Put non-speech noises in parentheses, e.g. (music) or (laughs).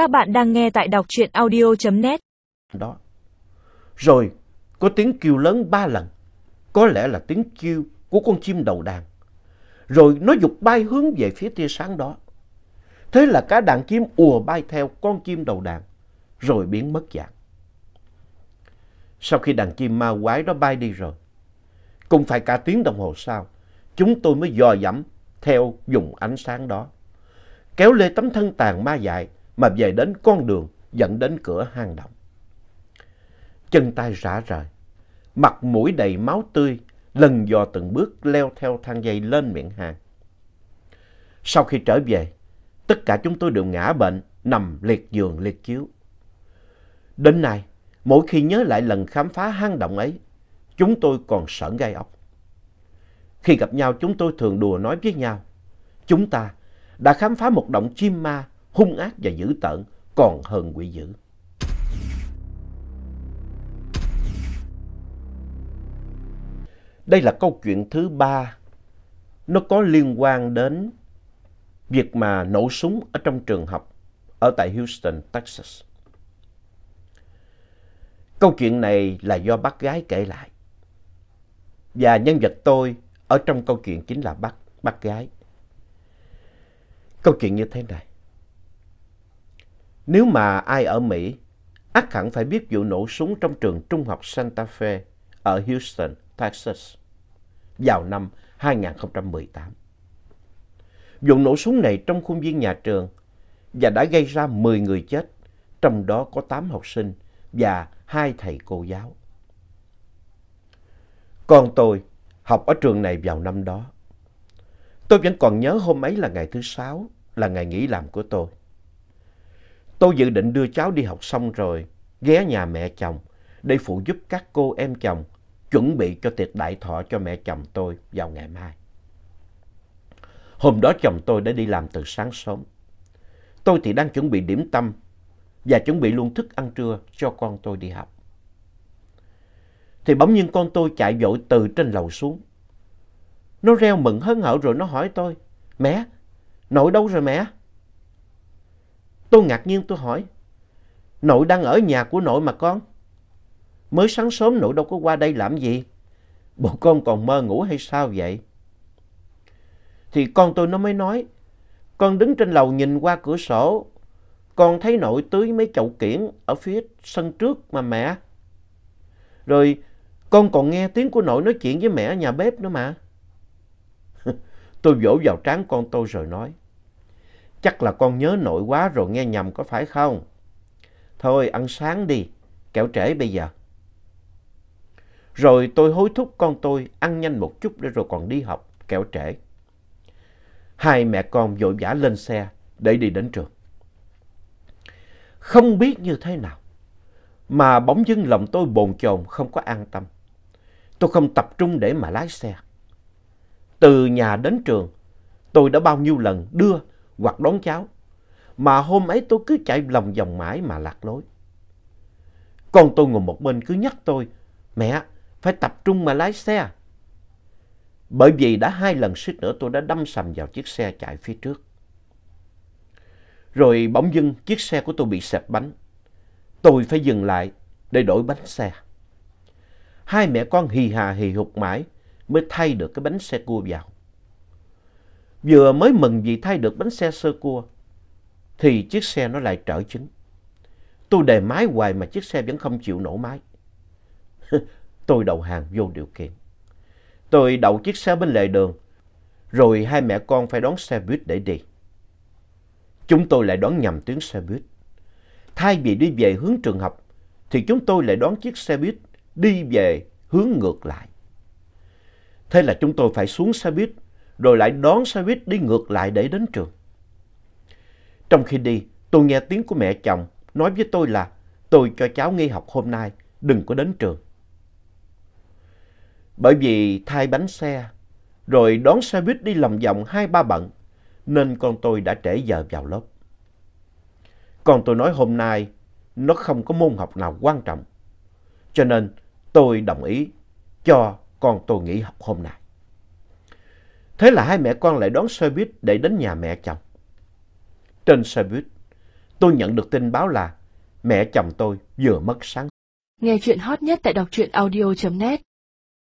Các bạn đang nghe tại đọc truyện audio.net. Đó. Rồi, có tiếng kêu lớn ba lần. Có lẽ là tiếng kêu của con chim đầu đàn. Rồi nó dục bay hướng về phía tia sáng đó. Thế là cả đàn chim ùa bay theo con chim đầu đàn. Rồi biến mất dạng. Sau khi đàn chim ma quái đó bay đi rồi. Cũng phải cả tiếng đồng hồ sau. Chúng tôi mới dò dẫm theo dùng ánh sáng đó. Kéo lê tấm thân tàn ma dại mà về đến con đường dẫn đến cửa hang động. Chân tay rã rời, mặt mũi đầy máu tươi, lần dò từng bước leo theo thang dây lên miệng hang. Sau khi trở về, tất cả chúng tôi đều ngã bệnh, nằm liệt giường liệt chiếu. Đến nay, mỗi khi nhớ lại lần khám phá hang động ấy, chúng tôi còn sợ gai ốc. Khi gặp nhau chúng tôi thường đùa nói với nhau, chúng ta đã khám phá một động chim ma hung ác và dữ tợn còn hơn quỷ dữ. Đây là câu chuyện thứ ba. Nó có liên quan đến việc mà nổ súng ở trong trường học ở tại Houston, Texas. Câu chuyện này là do bác gái kể lại. Và nhân vật tôi ở trong câu chuyện chính là bác, bác gái. Câu chuyện như thế này. Nếu mà ai ở Mỹ, ắt hẳn phải biết vụ nổ súng trong trường trung học Santa Fe ở Houston, Texas vào năm 2018. Vụ nổ súng này trong khuôn viên nhà trường và đã gây ra 10 người chết, trong đó có 8 học sinh và hai thầy cô giáo. Con tôi học ở trường này vào năm đó. Tôi vẫn còn nhớ hôm ấy là ngày thứ sáu, là ngày nghỉ làm của tôi. Tôi dự định đưa cháu đi học xong rồi, ghé nhà mẹ chồng để phụ giúp các cô em chồng chuẩn bị cho tiệc đại thọ cho mẹ chồng tôi vào ngày mai. Hôm đó chồng tôi đã đi làm từ sáng sớm. Tôi thì đang chuẩn bị điểm tâm và chuẩn bị luôn thức ăn trưa cho con tôi đi học. Thì bỗng nhiên con tôi chạy vội từ trên lầu xuống. Nó reo mừng hớn hở rồi nó hỏi tôi, Mẹ, nội đâu rồi mẹ? Tôi ngạc nhiên tôi hỏi, nội đang ở nhà của nội mà con. Mới sáng sớm nội đâu có qua đây làm gì? Bộ con còn mơ ngủ hay sao vậy? Thì con tôi nó mới nói, con đứng trên lầu nhìn qua cửa sổ, con thấy nội tưới mấy chậu kiển ở phía sân trước mà mẹ. Rồi con còn nghe tiếng của nội nói chuyện với mẹ ở nhà bếp nữa mà. (laughs) tôi vỗ vào trán con tôi rồi nói, Chắc là con nhớ nội quá rồi nghe nhầm có phải không? Thôi ăn sáng đi, kẹo trễ bây giờ. Rồi tôi hối thúc con tôi ăn nhanh một chút để rồi còn đi học, kẹo trễ. Hai mẹ con vội vã lên xe để đi đến trường. Không biết như thế nào, mà bỗng dưng lòng tôi bồn chồn không có an tâm. Tôi không tập trung để mà lái xe. Từ nhà đến trường, tôi đã bao nhiêu lần đưa hoặc đón cháu. Mà hôm ấy tôi cứ chạy lòng vòng mãi mà lạc lối. Con tôi ngồi một bên cứ nhắc tôi, mẹ, phải tập trung mà lái xe. Bởi vì đã hai lần suýt nữa tôi đã đâm sầm vào chiếc xe chạy phía trước. Rồi bỗng dưng chiếc xe của tôi bị xẹp bánh. Tôi phải dừng lại để đổi bánh xe. Hai mẹ con hì hà hì hục mãi mới thay được cái bánh xe cua vào. Vừa mới mừng vì thay được bánh xe sơ cua, thì chiếc xe nó lại trở chứng. Tôi đề máy hoài mà chiếc xe vẫn không chịu nổ máy. (laughs) tôi đầu hàng vô điều kiện. Tôi đậu chiếc xe bên lề đường, rồi hai mẹ con phải đón xe buýt để đi. Chúng tôi lại đón nhầm tuyến xe buýt. Thay vì đi về hướng trường học, thì chúng tôi lại đón chiếc xe buýt đi về hướng ngược lại. Thế là chúng tôi phải xuống xe buýt rồi lại đón xe buýt đi ngược lại để đến trường. Trong khi đi, tôi nghe tiếng của mẹ chồng nói với tôi là tôi cho cháu nghỉ học hôm nay, đừng có đến trường. Bởi vì thay bánh xe, rồi đón xe buýt đi lòng vòng hai ba bận, nên con tôi đã trễ giờ vào lớp. Còn tôi nói hôm nay nó không có môn học nào quan trọng, cho nên tôi đồng ý cho con tôi nghỉ học hôm nay. Thế là hai mẹ con lại đón xe buýt để đến nhà mẹ chồng. Trên xe buýt, tôi nhận được tin báo là mẹ chồng tôi vừa mất sáng. Nghe chuyện hot nhất tại đọc truyện audio.net